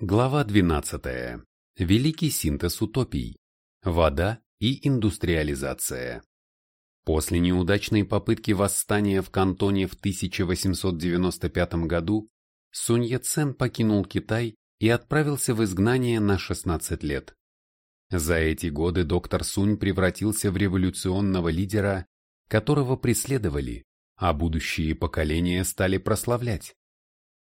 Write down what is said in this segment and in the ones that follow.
Глава 12. Великий синтез утопий. Вода и индустриализация. После неудачной попытки восстания в Кантоне в 1895 году Сунь Яцен покинул Китай и отправился в изгнание на 16 лет. За эти годы доктор Сунь превратился в революционного лидера, которого преследовали, а будущие поколения стали прославлять.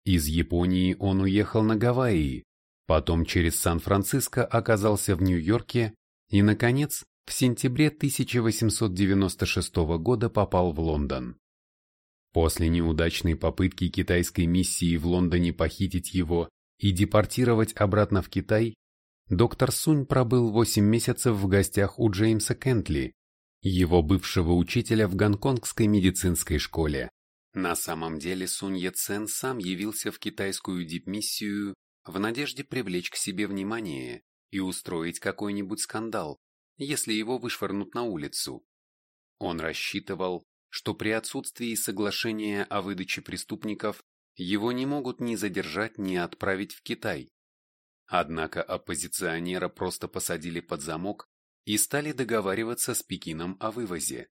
Из Японии он уехал на Гавайи, потом через Сан-Франциско оказался в Нью-Йорке и, наконец, в сентябре 1896 года попал в Лондон. После неудачной попытки китайской миссии в Лондоне похитить его и депортировать обратно в Китай, доктор Сунь пробыл 8 месяцев в гостях у Джеймса Кентли, его бывшего учителя в гонконгской медицинской школе. На самом деле Сунь Яцен сам явился в китайскую дипмиссию в надежде привлечь к себе внимание и устроить какой-нибудь скандал, если его вышвырнут на улицу. Он рассчитывал, что при отсутствии соглашения о выдаче преступников его не могут ни задержать, ни отправить в Китай. Однако оппозиционера просто посадили под замок и стали договариваться с Пекином о вывозе.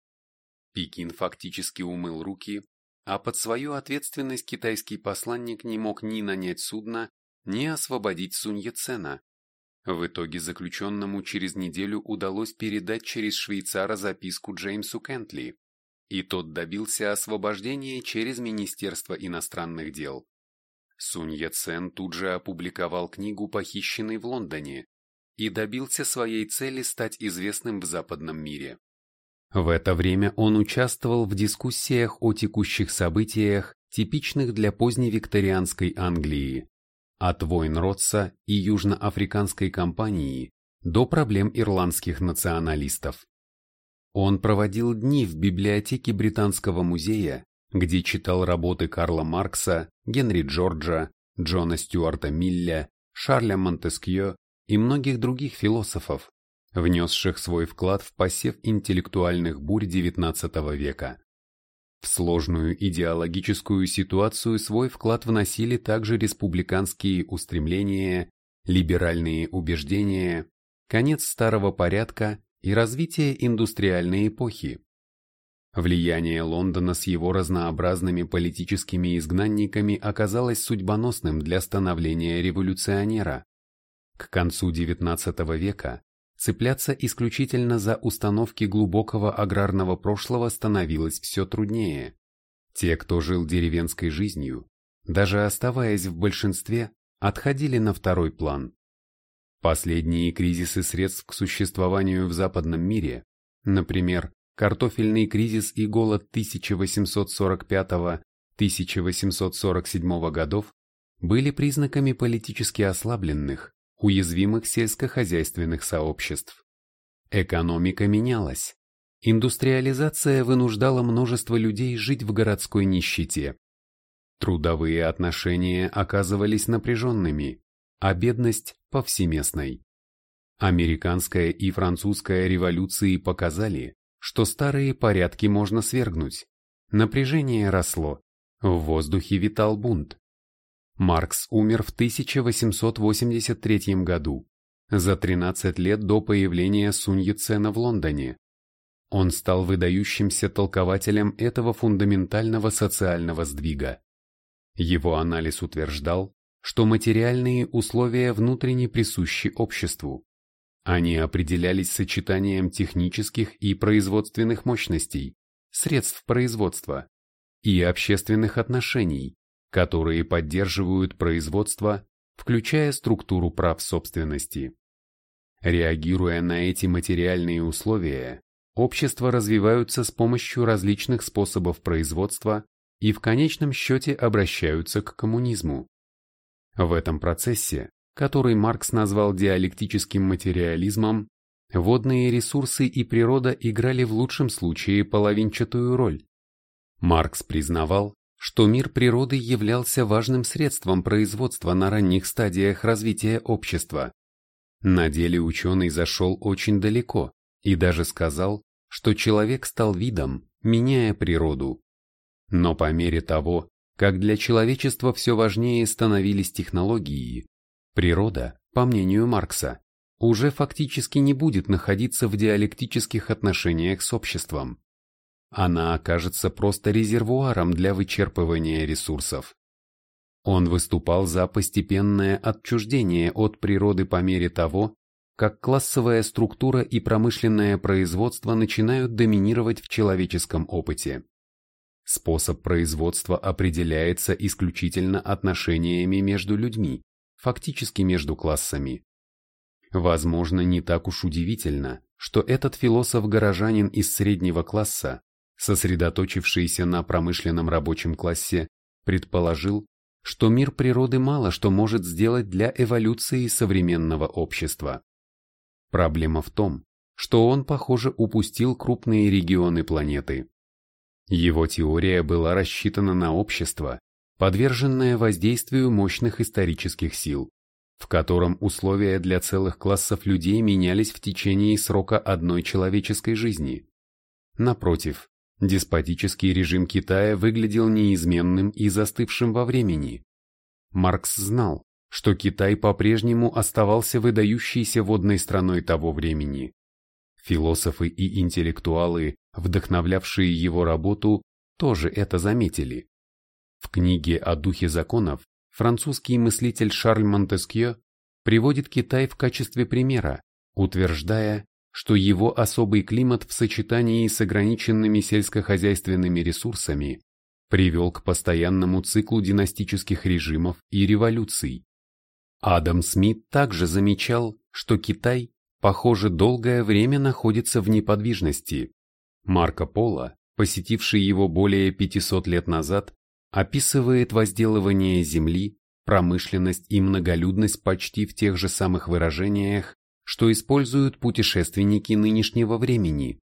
Пекин фактически умыл руки а под свою ответственность китайский посланник не мог ни нанять судно, ни освободить Сунь Яцена. В итоге заключенному через неделю удалось передать через швейцара записку Джеймсу Кентли, и тот добился освобождения через Министерство иностранных дел. Сунь Яцен тут же опубликовал книгу, похищенной в Лондоне, и добился своей цели стать известным в западном мире. В это время он участвовал в дискуссиях о текущих событиях, типичных для поздневикторианской Англии, от войн Ротса и южноафриканской кампании до проблем ирландских националистов. Он проводил дни в библиотеке Британского музея, где читал работы Карла Маркса, Генри Джорджа, Джона Стюарта Милля, Шарля Монтескье и многих других философов, внесших свой вклад в посев интеллектуальных бурь XIX века. В сложную идеологическую ситуацию свой вклад вносили также республиканские устремления, либеральные убеждения, конец старого порядка и развитие индустриальной эпохи. Влияние Лондона с его разнообразными политическими изгнанниками оказалось судьбоносным для становления революционера. К концу XIX века цепляться исключительно за установки глубокого аграрного прошлого становилось все труднее. Те, кто жил деревенской жизнью, даже оставаясь в большинстве, отходили на второй план. Последние кризисы средств к существованию в западном мире, например, картофельный кризис и голод 1845-1847 годов, были признаками политически ослабленных, уязвимых сельскохозяйственных сообществ. Экономика менялась. Индустриализация вынуждала множество людей жить в городской нищете. Трудовые отношения оказывались напряженными, а бедность – повсеместной. Американская и французская революции показали, что старые порядки можно свергнуть. Напряжение росло, в воздухе витал бунт. Маркс умер в 1883 году, за 13 лет до появления Сунь Яцена в Лондоне. Он стал выдающимся толкователем этого фундаментального социального сдвига. Его анализ утверждал, что материальные условия внутренне присущи обществу. Они определялись сочетанием технических и производственных мощностей, средств производства и общественных отношений, которые поддерживают производство, включая структуру прав собственности. Реагируя на эти материальные условия, общества развиваются с помощью различных способов производства и в конечном счете обращаются к коммунизму. В этом процессе, который Маркс назвал диалектическим материализмом, водные ресурсы и природа играли в лучшем случае половинчатую роль. Маркс признавал, что мир природы являлся важным средством производства на ранних стадиях развития общества. На деле ученый зашел очень далеко и даже сказал, что человек стал видом, меняя природу. Но по мере того, как для человечества все важнее становились технологии, Природа, по мнению Маркса, уже фактически не будет находиться в диалектических отношениях с обществом. Она окажется просто резервуаром для вычерпывания ресурсов. Он выступал за постепенное отчуждение от природы по мере того, как классовая структура и промышленное производство начинают доминировать в человеческом опыте. Способ производства определяется исключительно отношениями между людьми, фактически между классами. Возможно, не так уж удивительно, что этот философ-горожанин из среднего класса, сосредоточившийся на промышленном рабочем классе, предположил, что мир природы мало что может сделать для эволюции современного общества. Проблема в том, что он, похоже, упустил крупные регионы планеты. Его теория была рассчитана на общество, подверженное воздействию мощных исторических сил в котором условия для целых классов людей менялись в течение срока одной человеческой жизни. Напротив, деспотический режим Китая выглядел неизменным и застывшим во времени. Маркс знал, что Китай по-прежнему оставался выдающейся водной страной того времени. Философы и интеллектуалы, вдохновлявшие его работу, тоже это заметили. В книге о духе законов французский мыслитель Шарль Монтескье приводит Китай в качестве примера, утверждая, что его особый климат в сочетании с ограниченными сельскохозяйственными ресурсами привел к постоянному циклу династических режимов и революций. Адам Смит также замечал, что Китай, похоже, долгое время находится в неподвижности. Марко Поло, посетивший его более 500 лет назад, описывает возделывание земли, промышленность и многолюдность почти в тех же самых выражениях, что используют путешественники нынешнего времени.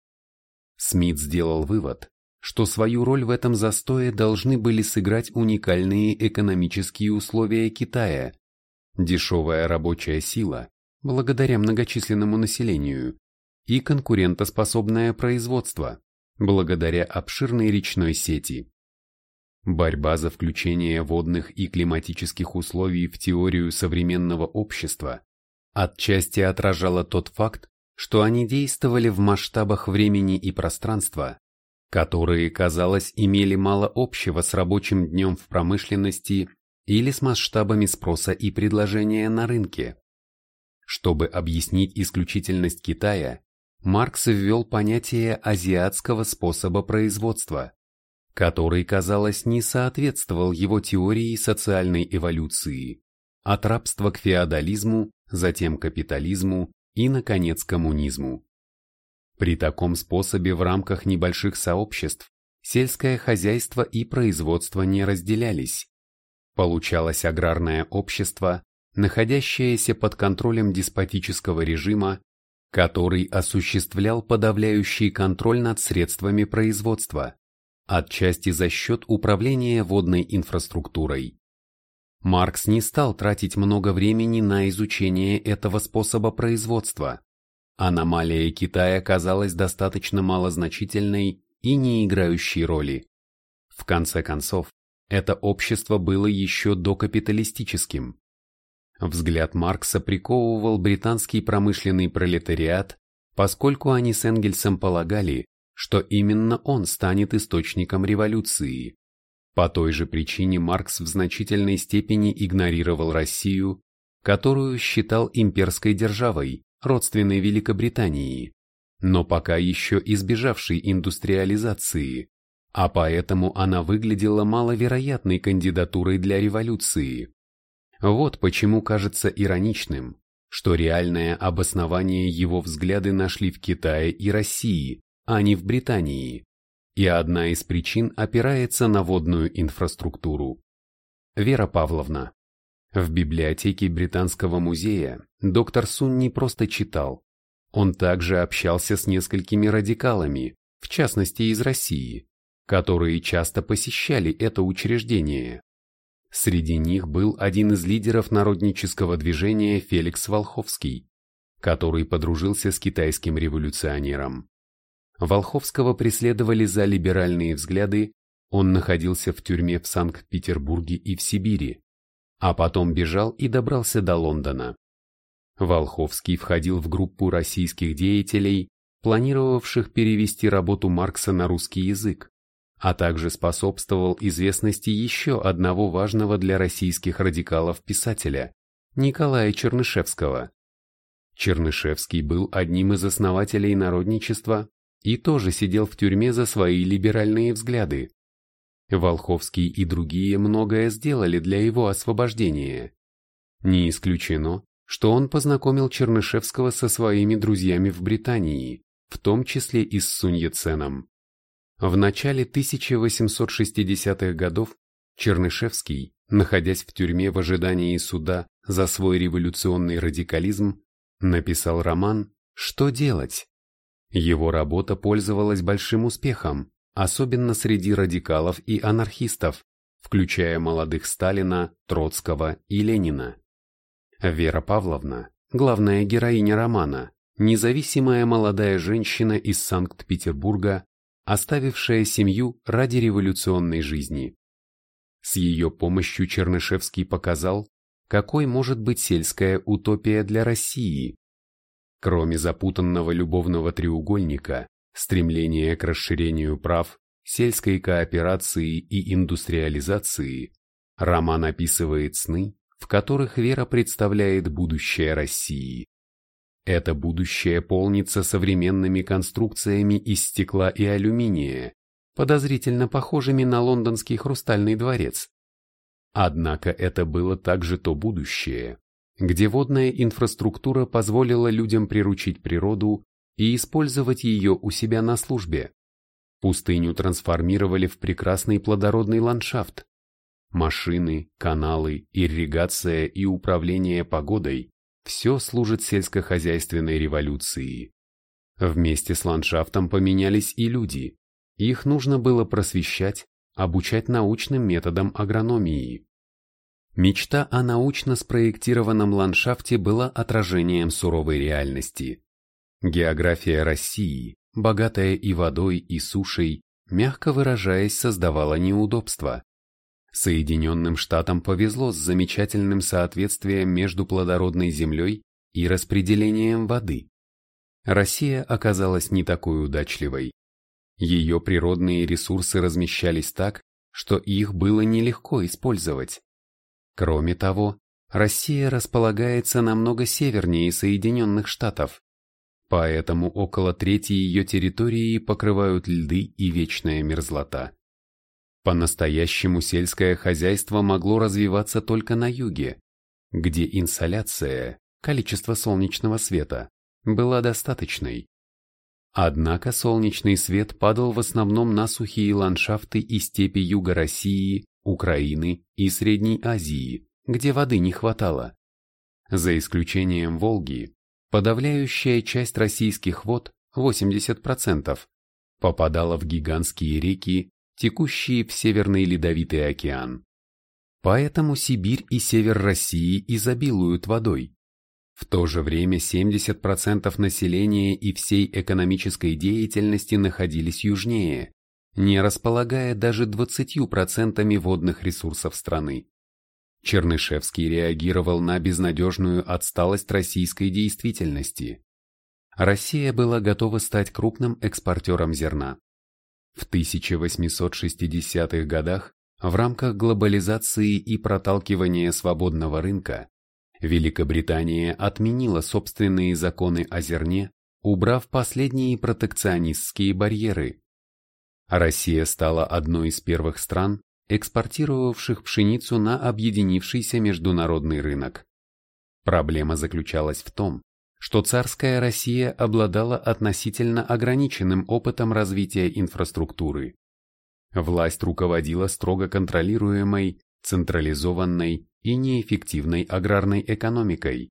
Смит сделал вывод, что свою роль в этом застое должны были сыграть уникальные экономические условия Китая, дешевая рабочая сила, благодаря многочисленному населению, и конкурентоспособное производство, благодаря обширной речной сети. Борьба за включение водных и климатических условий в теорию современного общества отчасти отражала тот факт, что они действовали в масштабах времени и пространства, которые, казалось, имели мало общего с рабочим днем в промышленности или с масштабами спроса и предложения на рынке. Чтобы объяснить исключительность Китая, Маркс ввел понятие азиатского способа производства, который, казалось, не соответствовал его теории социальной эволюции, от рабства к феодализму, затем капитализму и, наконец, коммунизму. При таком способе в рамках небольших сообществ сельское хозяйство и производство не разделялись. Получалось аграрное общество, находящееся под контролем деспотического режима, который осуществлял подавляющий контроль над средствами производства отчасти за счет управления водной инфраструктурой. Маркс не стал тратить много времени на изучение этого способа производства. Аномалия Китая казалась достаточно малозначительной и не играющей роли. В конце концов, это общество было еще докапиталистическим. Взгляд Маркса приковывал британский промышленный пролетариат, поскольку они с Энгельсом полагали, что именно он станет источником революции. По той же причине Маркс в значительной степени игнорировал Россию, которую считал имперской державой, родственной Великобритании, но пока еще избежавшей индустриализации, а поэтому она выглядела маловероятной кандидатурой для революции. Вот почему кажется ироничным, что реальное обоснование его взгляды нашли в Китае и России, а не в Британии, и одна из причин опирается на водную инфраструктуру. Вера Павловна. В библиотеке Британского музея доктор Сун не просто читал, он также общался с несколькими радикалами, в частности из России, которые часто посещали это учреждение. Среди них был один из лидеров народнического движения Феликс Волховский, который подружился с китайским революционером. Волховского преследовали за либеральные взгляды, он находился в тюрьме в Санкт-Петербурге и в Сибири. а потом бежал и добрался до Лондона. Волховский входил в группу российских деятелей, планировавших перевести работу Маркса на русский язык, а также способствовал известности еще одного важного для российских радикалов писателя – Николая Чернышевского. Чернышевский был одним из основателей народничества и тоже сидел в тюрьме за свои либеральные взгляды. Волховский и другие многое сделали для его освобождения. Не исключено, что он познакомил Чернышевского со своими друзьями в Британии, в том числе и с Суньяценом. В начале 1860-х годов Чернышевский, находясь в тюрьме в ожидании суда за свой революционный радикализм, написал роман «Что делать?». Его работа пользовалась большим успехом, особенно среди радикалов и анархистов, включая молодых Сталина, Троцкого и Ленина. Вера Павловна, главная героиня романа, независимая молодая женщина из Санкт-Петербурга, оставившая семью ради революционной жизни. С ее помощью Чернышевский показал, какой может быть сельская утопия для России. Кроме запутанного любовного треугольника, стремления к расширению прав, сельской кооперации и индустриализации, роман описывает сны, в которых Вера представляет будущее России. Это будущее полнится современными конструкциями из стекла и алюминия, подозрительно похожими на лондонский хрустальный дворец. Однако это было также то будущее, где водная инфраструктура позволила людям приручить природу и использовать ее у себя на службе. Пустыню трансформировали в прекрасный плодородный ландшафт. Машины, каналы, ирригация и управление погодой все служит сельскохозяйственной революции. Вместе с ландшафтом поменялись и люди. Их нужно было просвещать, обучать научным методам агрономии. Мечта о научно спроектированном ландшафте была отражением суровой реальности. География России, богатая и водой, и сушей, мягко выражаясь, создавала неудобства. Соединенным Штатам повезло с замечательным соответствием между плодородной землей и распределением воды. Россия оказалась не такой удачливой. Ее природные ресурсы размещались так, что их было нелегко использовать. Кроме того, Россия располагается намного севернее Соединенных Штатов, поэтому около трети ее территории покрывают льды и вечная мерзлота. По-настоящему сельское хозяйство могло развиваться только на юге, где инсоляция, количество солнечного света, была достаточной. Однако солнечный свет падал в основном на сухие ландшафты и степи юга России, Украины и Средней Азии, где воды не хватало. За исключением Волги, подавляющая часть российских вод, 80%, попадала в гигантские реки текущие в Северный Ледовитый океан. Поэтому Сибирь и север России изобилуют водой. В то же время 70% населения и всей экономической деятельности находились южнее, не располагая даже 20% водных ресурсов страны. Чернышевский реагировал на безнадежную отсталость российской действительности. Россия была готова стать крупным экспортером зерна. В 1860-х годах в рамках глобализации и проталкивания свободного рынка Великобритания отменила собственные законы о зерне, убрав последние протекционистские барьеры. Россия стала одной из первых стран, экспортировавших пшеницу на объединившийся международный рынок. Проблема заключалась в том, что царская Россия обладала относительно ограниченным опытом развития инфраструктуры. Власть руководила строго контролируемой, централизованной и неэффективной аграрной экономикой.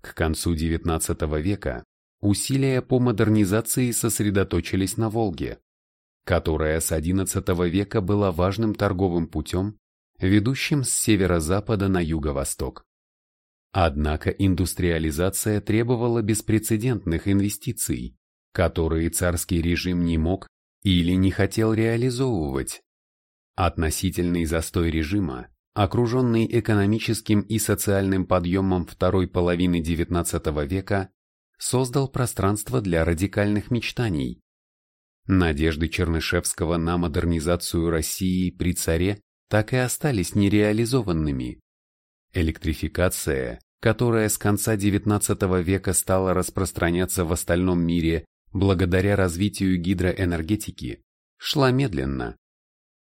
К концу XIX века усилия по модернизации сосредоточились на Волге, которая с XI века была важным торговым путем, ведущим с северо-запада на юго-восток. Однако индустриализация требовала беспрецедентных инвестиций, которые царский режим не мог или не хотел реализовывать. Относительный застой режима, окруженный экономическим и социальным подъемом второй половины XIX века, создал пространство для радикальных мечтаний. Надежды Чернышевского на модернизацию России при царе так и остались нереализованными. Электрификация, которая с конца XIX века стала распространяться в остальном мире благодаря развитию гидроэнергетики, шла медленно.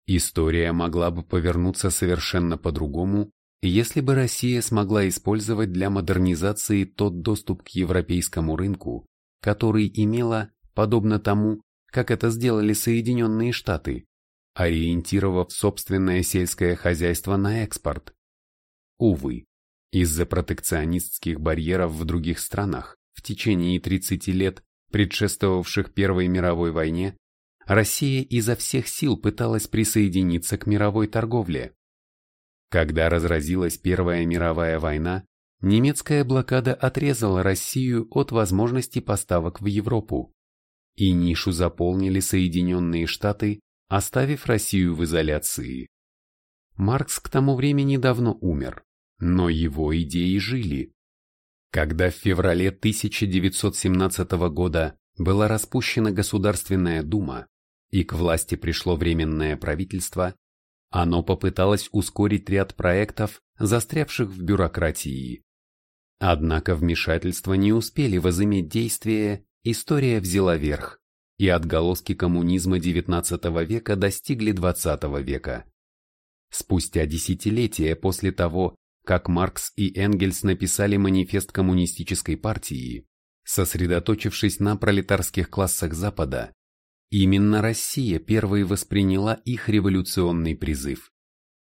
История могла бы повернуться совершенно по-другому, если бы Россия смогла использовать для модернизации тот доступ к европейскому рынку, который имела, подобно тому, как это сделали Соединенные Штаты, ориентировав собственное сельское хозяйство на экспорт. Увы, из-за протекционистских барьеров в других странах в течение 30 лет, предшествовавших Первой мировой войне, Россия изо всех сил пыталась присоединиться к мировой торговле. Когда разразилась Первая мировая война, немецкая блокада отрезала Россию от возможности поставок в Европу, и нишу заполнили Соединенные Штаты оставив Россию в изоляции. Маркс к тому времени давно умер, но его идеи жили. Когда в феврале 1917 года была распущена Государственная Дума и к власти пришло Временное правительство, оно попыталось ускорить ряд проектов, застрявших в бюрократии. Однако вмешательства не успели возыметь действие, история взяла верх и отголоски коммунизма XIX века достигли XX века. Спустя десятилетия после того, как Маркс и Энгельс написали манифест коммунистической партии, сосредоточившись на пролетарских классах Запада, именно Россия первой восприняла их революционный призыв.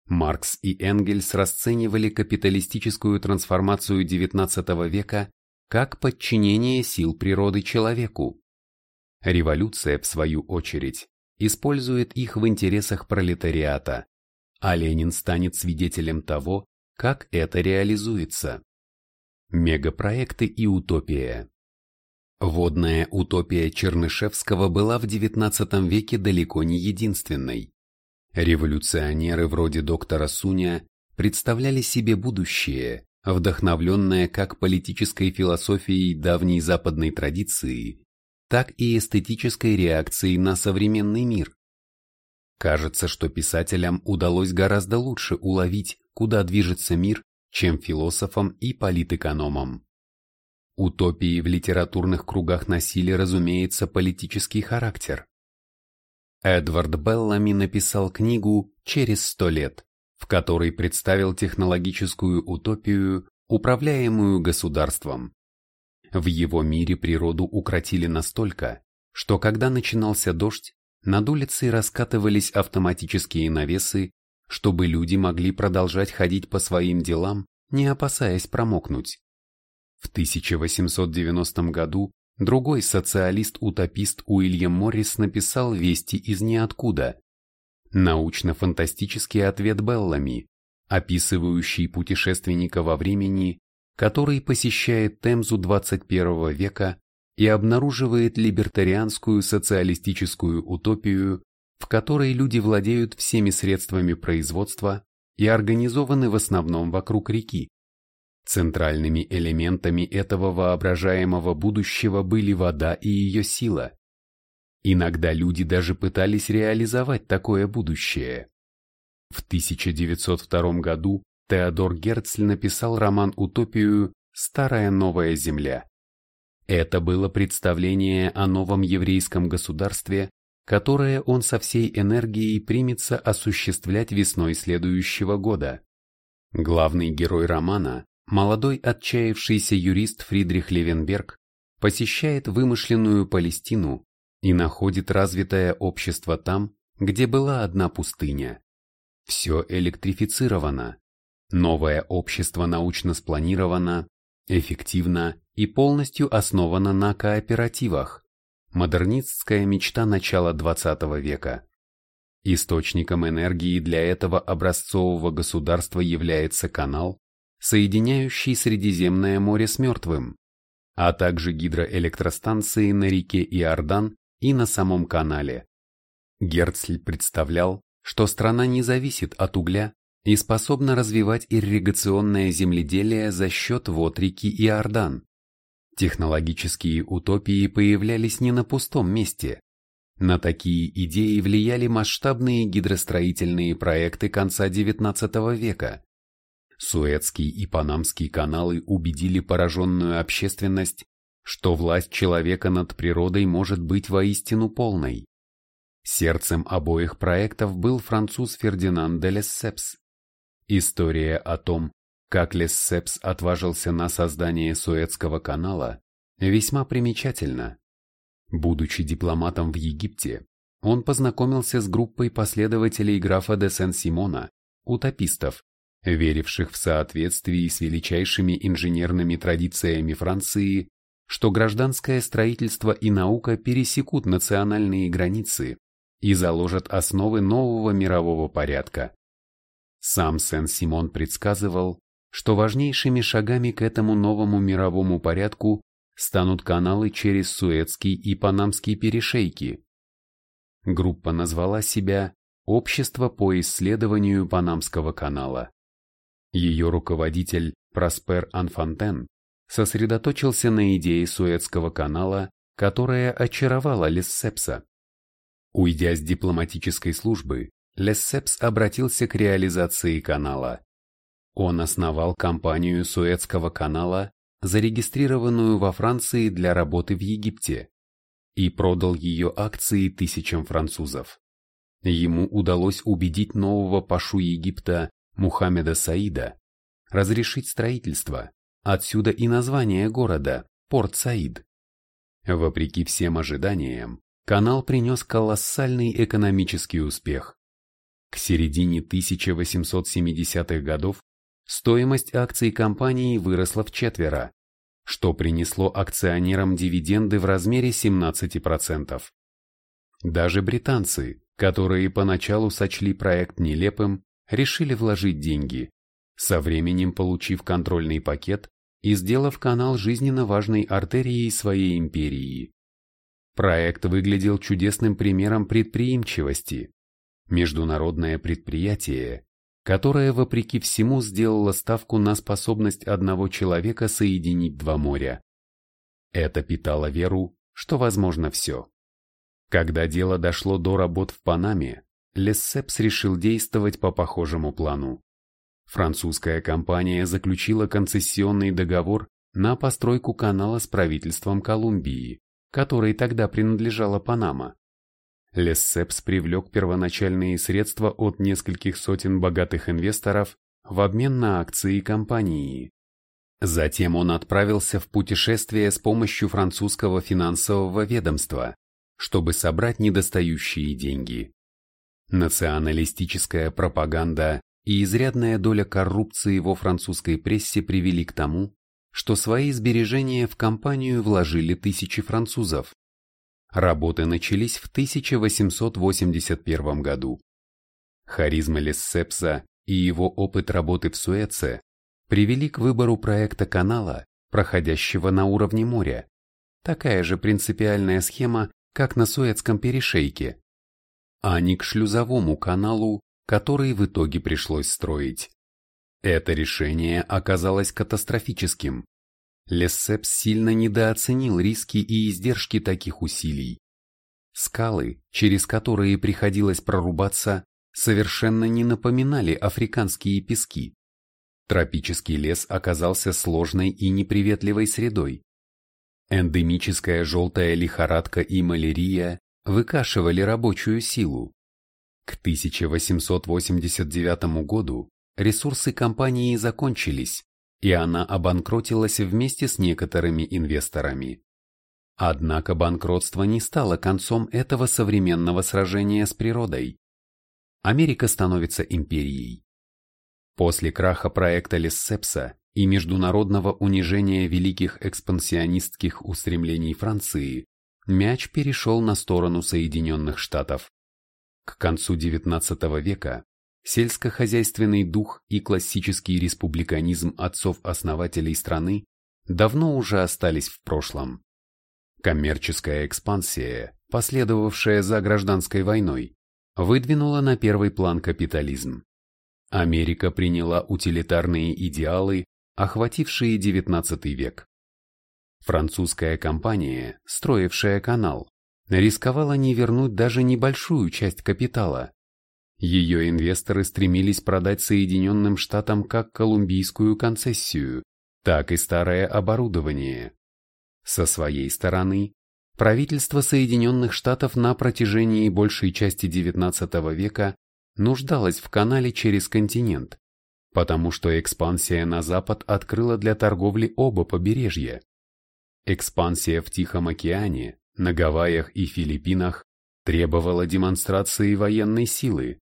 Маркс и Энгельс расценивали капиталистическую трансформацию XIX века как подчинение сил природы человеку, Революция, в свою очередь, использует их в интересах пролетариата, а Ленин станет свидетелем того, как это реализуется. Мегапроекты и утопия Водная утопия Чернышевского была в XIX веке далеко не единственной. Революционеры вроде доктора Суня представляли себе будущее, вдохновленное как политической философией давней западной традиции, так и эстетической реакцией на современный мир. Кажется, что писателям удалось гораздо лучше уловить, куда движется мир, чем философам и политэкономам. Утопии в литературных кругах носили, разумеется, политический характер. Эдвард Беллами написал книгу «Через сто лет», в которой представил технологическую утопию, управляемую государством. В его мире природу укротили настолько, что когда начинался дождь, над улицей раскатывались автоматические навесы, чтобы люди могли продолжать ходить по своим делам, не опасаясь промокнуть. В 1890 году другой социалист-утопист Уильям Моррис написал «Вести из ниоткуда», научно-фантастический ответ Беллами, описывающий путешественника во времени, который посещает Темзу 21 века и обнаруживает либертарианскую социалистическую утопию, в которой люди владеют всеми средствами производства и организованы в основном вокруг реки. Центральными элементами этого воображаемого будущего были вода и ее сила. Иногда люди даже пытались реализовать такое будущее. В 1902 году Теодор Герцль написал роман «Утопию. Старая новая земля». Это было представление о новом еврейском государстве, которое он со всей энергией примется осуществлять весной следующего года. Главный герой романа, молодой отчаявшийся юрист Фридрих Левенберг, посещает вымышленную Палестину и находит развитое общество там, где была одна пустыня. Все электрифицировано, Новое общество научно спланировано, эффективно и полностью основано на кооперативах. Модернистская мечта начала XX века. Источником энергии для этого образцового государства является канал, соединяющий Средиземное море с Мертвым, а также гидроэлектростанции на реке Иордан и на самом канале. Герцль представлял, что страна не зависит от угля, и способна развивать ирригационное земледелие за счет вод реки Иордан. Технологические утопии появлялись не на пустом месте. На такие идеи влияли масштабные гидростроительные проекты конца XIX века. Суэцкий и Панамский каналы убедили пораженную общественность, что власть человека над природой может быть воистину полной. Сердцем обоих проектов был француз Фердинанд де Лессепс. История о том, как Лессепс отважился на создание Суэцкого канала, весьма примечательна. Будучи дипломатом в Египте, он познакомился с группой последователей графа де Сен-Симона, утопистов, веривших в соответствии с величайшими инженерными традициями Франции, что гражданское строительство и наука пересекут национальные границы и заложат основы нового мирового порядка. Сам Сен-Симон предсказывал, что важнейшими шагами к этому новому мировому порядку станут каналы через Суэцкий и Панамский перешейки. Группа назвала себя «Общество по исследованию Панамского канала». Ее руководитель Проспер Анфантен сосредоточился на идее Суэцкого канала, которая очаровала Лессепса. Уйдя с дипломатической службы, Лессепс обратился к реализации канала. Он основал компанию Суэцкого канала, зарегистрированную во Франции для работы в Египте, и продал ее акции тысячам французов. Ему удалось убедить нового пашу Египта Мухаммеда Саида разрешить строительство, отсюда и название города – Порт Саид. Вопреки всем ожиданиям, канал принес колоссальный экономический успех. К середине 1870-х годов стоимость акций компании выросла в четверо, что принесло акционерам дивиденды в размере 17%. Даже британцы, которые поначалу сочли проект нелепым, решили вложить деньги, со временем получив контрольный пакет и сделав канал жизненно важной артерией своей империи. Проект выглядел чудесным примером предприимчивости. Международное предприятие, которое вопреки всему сделало ставку на способность одного человека соединить два моря. Это питало веру, что возможно все. Когда дело дошло до работ в Панаме, Лессепс решил действовать по похожему плану. Французская компания заключила концессионный договор на постройку канала с правительством Колумбии, которой тогда принадлежала Панама. Лессепс привлек первоначальные средства от нескольких сотен богатых инвесторов в обмен на акции компании. Затем он отправился в путешествие с помощью французского финансового ведомства, чтобы собрать недостающие деньги. Националистическая пропаганда и изрядная доля коррупции во французской прессе привели к тому, что свои сбережения в компанию вложили тысячи французов. Работы начались в 1881 году. Харизма Лессепса и его опыт работы в Суэце привели к выбору проекта канала, проходящего на уровне моря. Такая же принципиальная схема, как на Суэцком перешейке а не к шлюзовому каналу, который в итоге пришлось строить. Это решение оказалось катастрофическим. Лессеп сильно недооценил риски и издержки таких усилий. Скалы, через которые приходилось прорубаться, совершенно не напоминали африканские пески. Тропический лес оказался сложной и неприветливой средой. Эндемическая желтая лихорадка и малярия выкашивали рабочую силу. К 1889 году ресурсы компании закончились, и она обанкротилась вместе с некоторыми инвесторами. Однако банкротство не стало концом этого современного сражения с природой. Америка становится империей. После краха проекта Лессепса и международного унижения великих экспансионистских устремлений Франции, мяч перешел на сторону Соединенных Штатов. К концу XIX века сельскохозяйственный дух и классический республиканизм отцов-основателей страны давно уже остались в прошлом. Коммерческая экспансия, последовавшая за гражданской войной, выдвинула на первый план капитализм. Америка приняла утилитарные идеалы, охватившие XIX век. Французская компания, строившая канал, рисковала не вернуть даже небольшую часть капитала. Ее инвесторы стремились продать Соединенным Штатам как колумбийскую концессию, так и старое оборудование. Со своей стороны, правительство Соединенных Штатов на протяжении большей части XIX века нуждалось в канале через континент, потому что экспансия на запад открыла для торговли оба побережья. Экспансия в Тихом океане, на Гавайях и Филиппинах требовала демонстрации военной силы.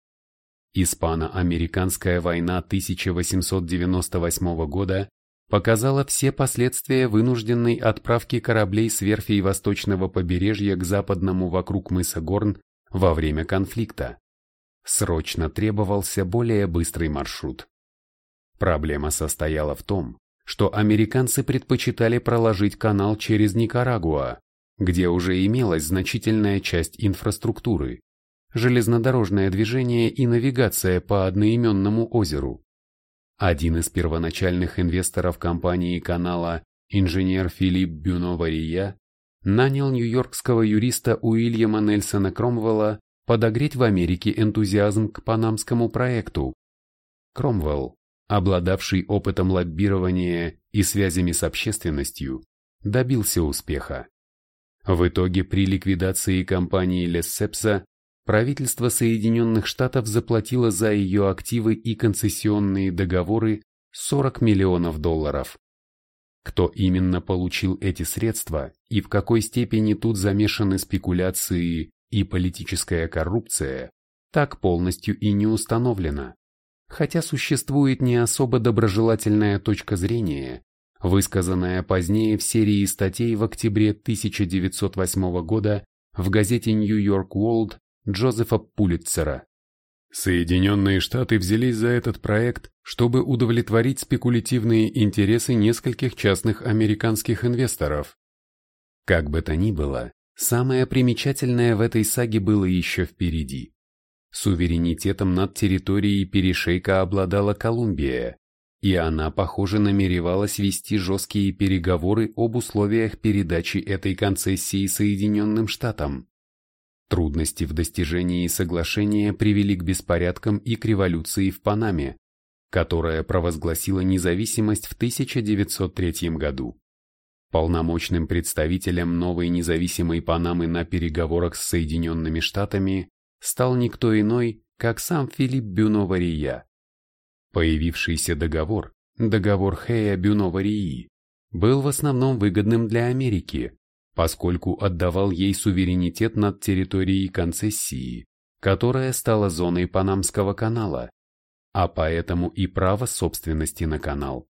Испано-американская война 1898 года показала все последствия вынужденной отправки кораблей с верфей восточного побережья к западному вокруг мыса Горн во время конфликта. Срочно требовался более быстрый маршрут. Проблема состояла в том, что американцы предпочитали проложить канал через Никарагуа, где уже имелась значительная часть инфраструктуры, железнодорожное движение и навигация по одноименному озеру. Один из первоначальных инвесторов компании канала, инженер Филипп Бюно-Вария, нанял нью-йоркского юриста Уильяма Нельсона Кромвелла подогреть в Америке энтузиазм к панамскому проекту. Кромвелл, обладавший опытом лоббирования и связями с общественностью, добился успеха. В итоге при ликвидации компании Лессепса правительство Соединенных Штатов заплатило за ее активы и концессионные договоры 40 миллионов долларов. Кто именно получил эти средства и в какой степени тут замешаны спекуляции и политическая коррупция, так полностью и не установлено. Хотя существует не особо доброжелательная точка зрения, высказанная позднее в серии статей в октябре 1908 года в газете York World Джозефа Пулитцера. Соединенные Штаты взялись за этот проект, чтобы удовлетворить спекулятивные интересы нескольких частных американских инвесторов. Как бы то ни было, самое примечательное в этой саге было еще впереди. Суверенитетом над территорией перешейка обладала Колумбия, и она, похоже, намеревалась вести жесткие переговоры об условиях передачи этой концессии Соединенным Штатам. Трудности в достижении соглашения привели к беспорядкам и к революции в Панаме, которая провозгласила независимость в 1903 году. Полномочным представителем новой независимой Панамы на переговорах с Соединенными Штатами стал никто иной, как сам Филипп Бюно-Вария. Появившийся договор, договор Хэя Бюно-Варии, был в основном выгодным для Америки, поскольку отдавал ей суверенитет над территорией концессии, которая стала зоной Панамского канала, а поэтому и право собственности на канал.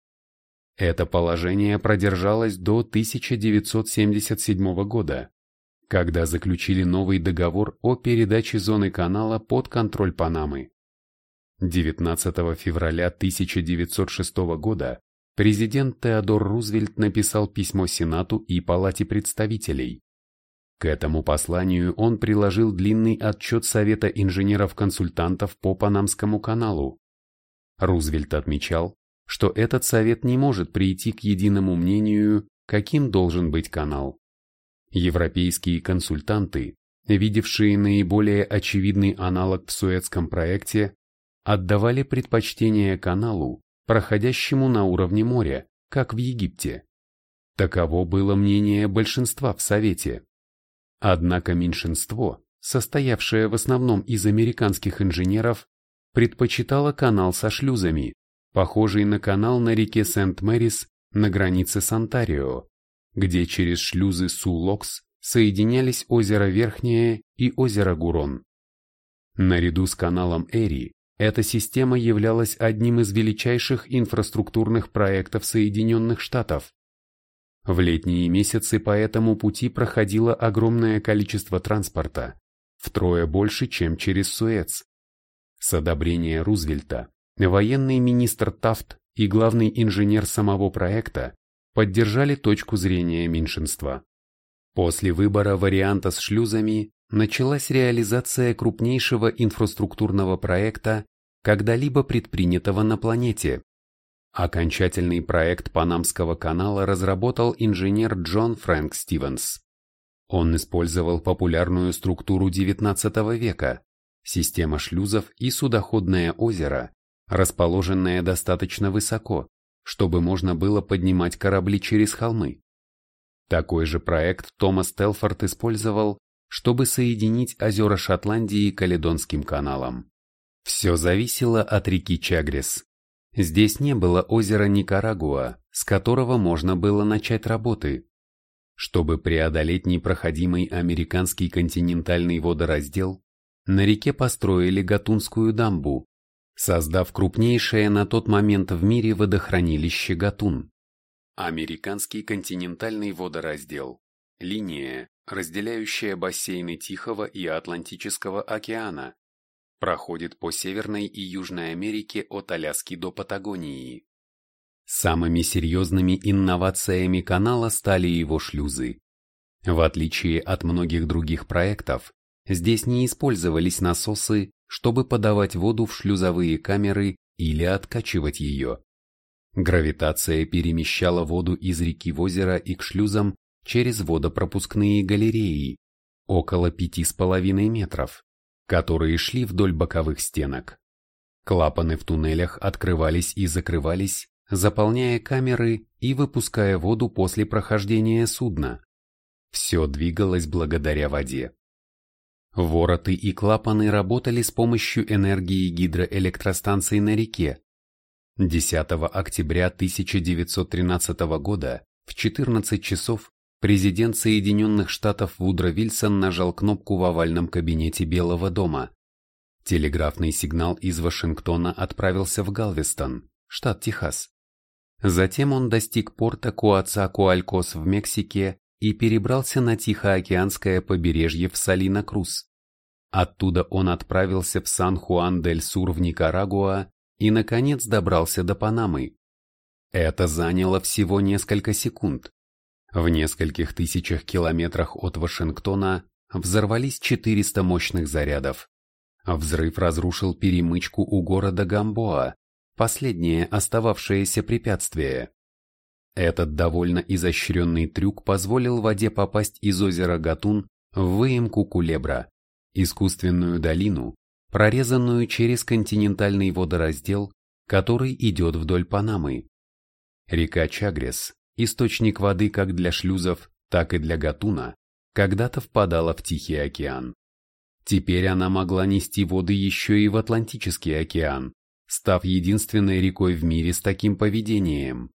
Это положение продержалось до 1977 года, когда заключили новый договор о передаче зоны канала под контроль Панамы. 19 февраля 1906 года президент Теодор Рузвельт написал письмо Сенату и Палате представителей. К этому посланию он приложил длинный отчет Совета инженеров-консультантов по Панамскому каналу. Рузвельт отмечал, что этот совет не может прийти к единому мнению, каким должен быть канал. Европейские консультанты, видевшие наиболее очевидный аналог в Суэцком проекте, отдавали предпочтение каналу, проходящему на уровне моря, как в Египте. Таково было мнение большинства в Совете. Однако меньшинство, состоявшее в основном из американских инженеров, предпочитало канал со шлюзами, похожий на канал на реке Сент-Мэрис на границе с Онтарио, где через шлюзы Су-Локс соединялись озеро Верхнее и озеро Гурон. Наряду с каналом Эри эта система являлась одним из величайших инфраструктурных проектов Соединенных Штатов. В летние месяцы по этому пути проходило огромное количество транспорта, втрое больше, чем через Суэц. С одобрения Рузвельта, военный министр Тафт и главный инженер самого проекта поддержали точку зрения меньшинства. После выбора варианта с шлюзами началась реализация крупнейшего инфраструктурного проекта, когда-либо предпринятого на планете. Окончательный проект Панамского канала разработал инженер Джон Фрэнк Стивенс. Он использовал популярную структуру XIX века, система шлюзов и судоходное озеро, расположенное достаточно высоко, чтобы можно было поднимать корабли через холмы. Такой же проект Томас Телфорд использовал, чтобы соединить озера Шотландии Каледонским каналом. Все зависело от реки Чагрес. Здесь не было озера Никарагуа, с которого можно было начать работы. Чтобы преодолеть непроходимый американский континентальный водораздел, на реке построили Гатунскую дамбу, создав крупнейшее на тот момент в мире водохранилище Гатун. Американский континентальный водораздел – линия, разделяющая бассейны Тихого и Атлантического океана, проходит по Северной и Южной Америке от Аляски до Патагонии. Самыми серьезными инновациями канала стали его шлюзы. В отличие от многих других проектов, здесь не использовались насосы, чтобы подавать воду в шлюзовые камеры или откачивать ее. Гравитация перемещала воду из реки в озеро и к шлюзам через водопропускные галереи, около пяти с половиной метров, которые шли вдоль боковых стенок. Клапаны в туннелях открывались и закрывались, заполняя камеры и выпуская воду после прохождения судна. Все двигалось благодаря воде. Вороты и клапаны работали с помощью энергии гидроэлектростанций на реке. 10 октября 1913 года в 14 часов президент Соединенных Штатов Вудро Вильсон нажал кнопку в овальном кабинете Белого дома. Телеграфный сигнал из Вашингтона отправился в Галвестон, штат Техас. Затем он достиг порта Куацакуалькос в Мексике и перебрался на Тихоокеанское побережье в Салина-Крус. Оттуда он отправился в Сан-Хуан-дель-Сур в Никарагуа и, наконец, добрался до Панамы. Это заняло всего несколько секунд. В нескольких тысячах километрах от Вашингтона взорвались 400 мощных зарядов. Взрыв разрушил перемычку у города Гамбоа, последнее остававшееся препятствие. Этот довольно изощренный трюк позволил воде попасть из озера Гатун в выемку Кулебра, искусственную долину, прорезанную через континентальный водораздел, который идет вдоль Панамы. Река Чагрес, источник воды как для шлюзов, так и для Гатуна, когда-то впадала в Тихий океан. Теперь она могла нести воды еще и в Атлантический океан, став единственной рекой в мире с таким поведением.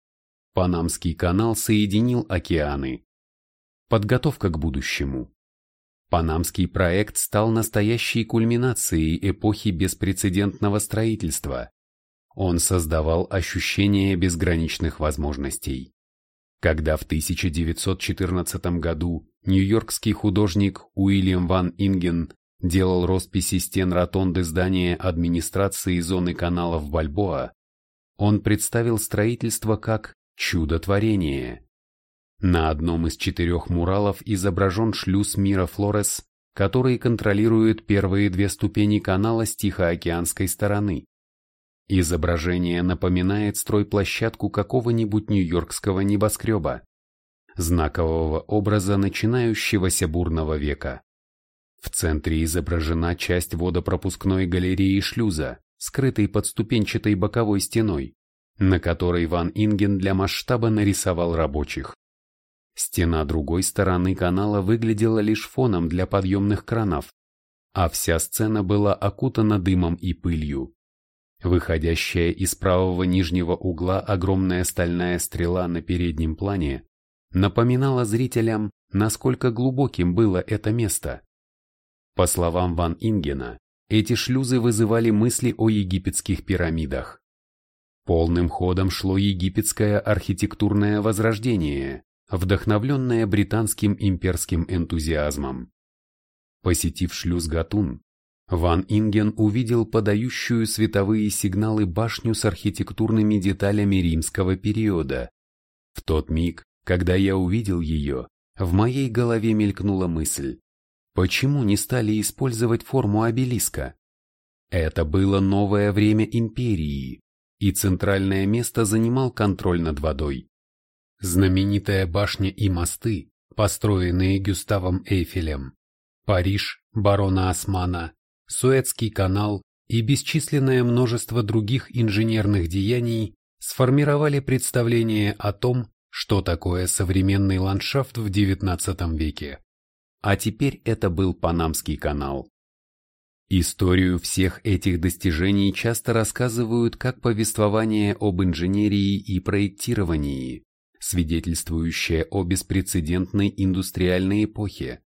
Панамский канал соединил океаны. Подготовка к будущему. Панамский проект стал настоящей кульминацией эпохи беспрецедентного строительства. Он создавал ощущение безграничных возможностей. Когда в 1914 году нью-йоркский художник Уильям Ван Инген делал росписи стен ротонды здания администрации зоны каналов Бальбоа, он представил строительство как чудотворение. На одном из четырех муралов изображен шлюз мира Флорес, который контролирует первые две ступени канала с Тихоокеанской стороны. Изображение напоминает стройплощадку какого-нибудь нью-йоркского небоскреба, знакового образа начинающегося бурного века. В центре изображена часть водопропускной галереи шлюза, скрытой под ступенчатой боковой стеной, на которой Ван Инген для масштаба нарисовал рабочих. Стена другой стороны канала выглядела лишь фоном для подъемных кранов, а вся сцена была окутана дымом и пылью. Выходящая из правого нижнего угла огромная стальная стрела на переднем плане напоминала зрителям, насколько глубоким было это место. По словам Ван Ингена, эти шлюзы вызывали мысли о египетских пирамидах. Полным ходом шло египетское архитектурное возрождение, вдохновленное британским имперским энтузиазмом. Посетив шлюз Гатун, Ван Инген увидел подающую световые сигналы башню с архитектурными деталями римского периода. В тот миг, когда я увидел ее, в моей голове мелькнула мысль, Почему не стали использовать форму обелиска? Это было новое время империи, и центральное место занимал контроль над водой. Знаменитая башня и мосты, построенные Гюставом Эйфелем, Париж, барона Османа, Суэцкий канал и бесчисленное множество других инженерных деяний сформировали представление о том, что такое современный ландшафт в XIX веке. А теперь это был Панамский канал. Историю всех этих достижений часто рассказывают как повествование об инженерии и проектировании, свидетельствующее о беспрецедентной индустриальной эпохе.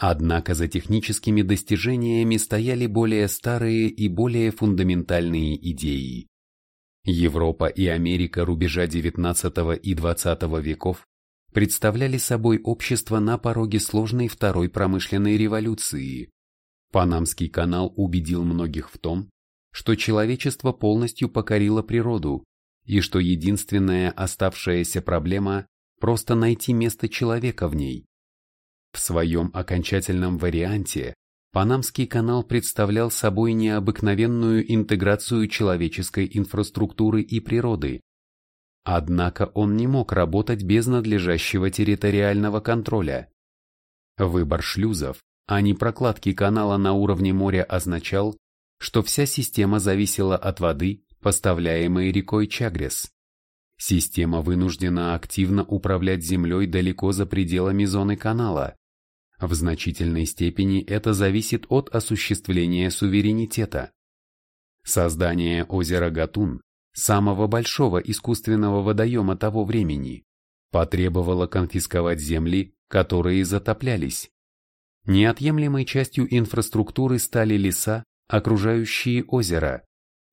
Однако за техническими достижениями стояли более старые и более фундаментальные идеи. Европа и Америка рубежа XIX и XX веков представляли собой общество на пороге сложной второй промышленной революции. Панамский канал убедил многих в том, что человечество полностью покорило природу, и что единственная оставшаяся проблема – просто найти место человека в ней. В своем окончательном варианте Панамский канал представлял собой необыкновенную интеграцию человеческой инфраструктуры и природы. Однако он не мог работать без надлежащего территориального контроля. Выбор шлюзов, а не прокладки канала на уровне моря означал, что вся система зависела от воды, поставляемой рекой Чагрес. Система вынуждена активно управлять землей далеко за пределами зоны канала, в значительной степени это зависит от осуществления суверенитета. Создание озера Гатун, самого большого искусственного водоема того времени, потребовало конфисковать земли, которые затоплялись. Неотъемлемой частью инфраструктуры стали леса, окружающие озеро,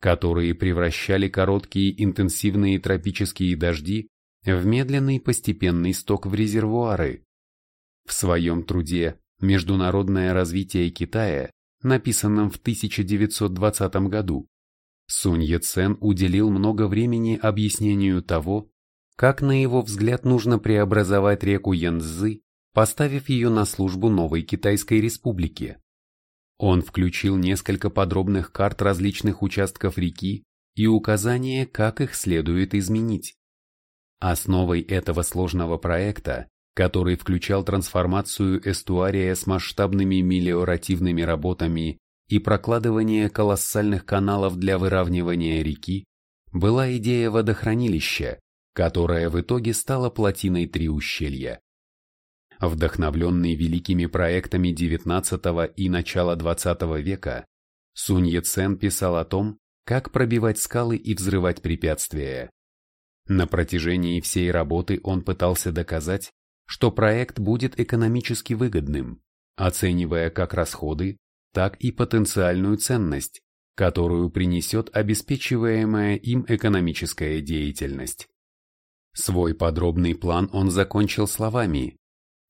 которые превращали короткие интенсивные тропические дожди в медленный постепенный сток в резервуары. В своем труде «Международное развитие Китая», написанном в 1920 году, Сунь Яцен уделил много времени объяснению того, как на его взгляд нужно преобразовать реку Янцзы, поставив ее на службу новой Китайской республике. Он включил несколько подробных карт различных участков реки и указания, как их следует изменить. Основой этого сложного проекта который включал трансформацию эстуария с масштабными мелиоративными работами и прокладывание колоссальных каналов для выравнивания реки, была идея водохранилища, которая в итоге стала плотиной три ущелья. Вдохновленный великими проектами XIX и начала XX века, Сунь Яцен писал о том, как пробивать скалы и взрывать препятствия. На протяжении всей работы он пытался доказать, что проект будет экономически выгодным, оценивая как расходы, так и потенциальную ценность, которую принесет обеспечиваемая им экономическая деятельность. Свой подробный план он закончил словами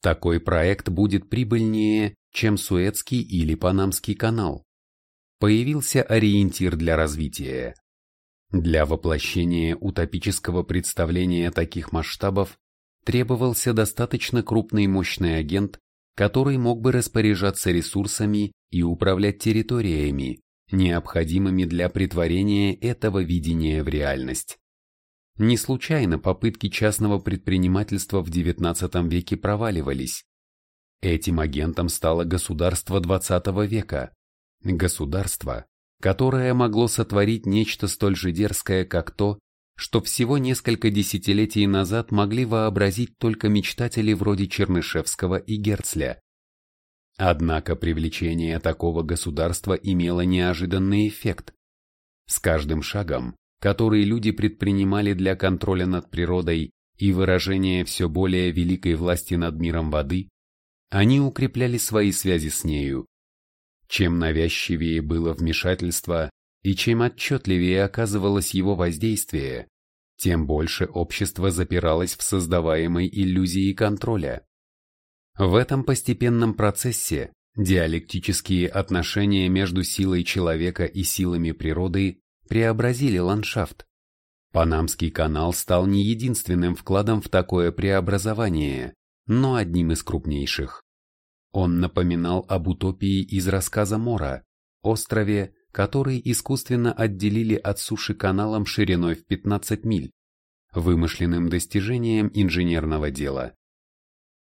«Такой проект будет прибыльнее, чем Суэцкий или Панамский канал». Появился ориентир для развития. Для воплощения утопического представления таких масштабов требовался достаточно крупный мощный агент, который мог бы распоряжаться ресурсами и управлять территориями, необходимыми для притворения этого видения в реальность. Не случайно попытки частного предпринимательства в XIX веке проваливались. Этим агентом стало государство XX века. Государство, которое могло сотворить нечто столь же дерзкое, как то, что всего несколько десятилетий назад могли вообразить только мечтатели вроде Чернышевского и Герцля. Однако привлечение такого государства имело неожиданный эффект. С каждым шагом, который люди предпринимали для контроля над природой и выражения все более великой власти над миром воды, они укрепляли свои связи с нею. Чем навязчивее было вмешательство, и чем отчетливее оказывалось его воздействие, тем больше общество запиралось в создаваемой иллюзии контроля. В этом постепенном процессе диалектические отношения между силой человека и силами природы преобразили ландшафт. Панамский канал стал не единственным вкладом в такое преобразование, но одним из крупнейших. Он напоминал об утопии из рассказа Мора, острове, который искусственно отделили от суши каналом шириной в 15 миль, вымышленным достижением инженерного дела.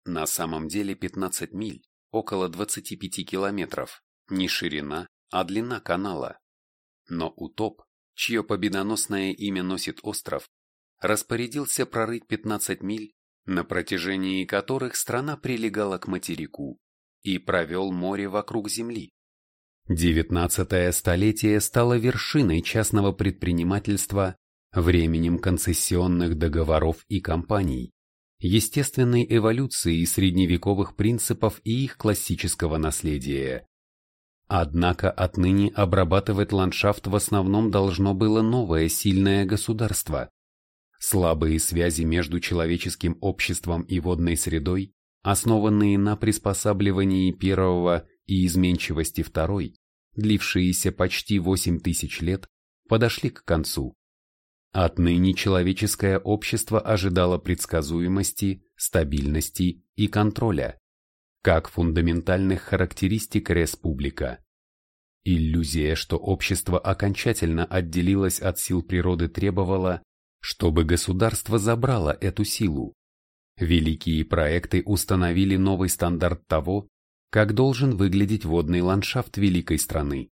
На самом деле 15 миль, около 25 километров, не ширина, а длина канала. Но Утоп, чье победоносное имя носит остров, распорядился прорыть 15 миль, на протяжении которых страна прилегала к материку, и провел море вокруг Земли. Девятнадцатое столетие стало вершиной частного предпринимательства, временем концессионных договоров и компаний, естественной эволюции средневековых принципов и их классического наследия. Однако отныне обрабатывать ландшафт в основном должно было новое сильное государство. Слабые связи между человеческим обществом и водной средой, основанные на приспосабливании первого и изменчивости второй, длившиеся почти 8 тысяч лет, подошли к концу. Отныне человеческое общество ожидало предсказуемости, стабильности и контроля, как фундаментальных характеристик республика. Иллюзия, что общество окончательно отделилось от сил природы требовала, чтобы государство забрало эту силу. Великие проекты установили новый стандарт того, как должен выглядеть водный ландшафт великой страны.